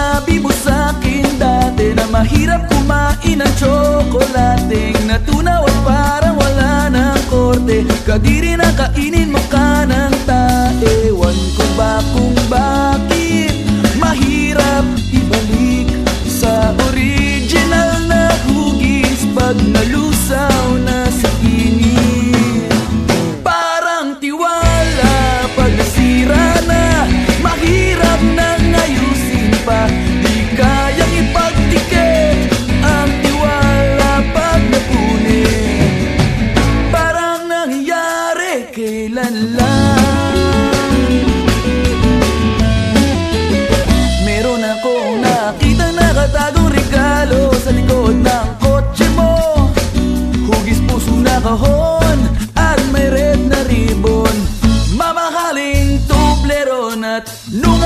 sinabi mo sa'kin dati Na mahirap kumain ng tsokolating. Natunaw at parang wala ng korte. Kadiri na kainin that no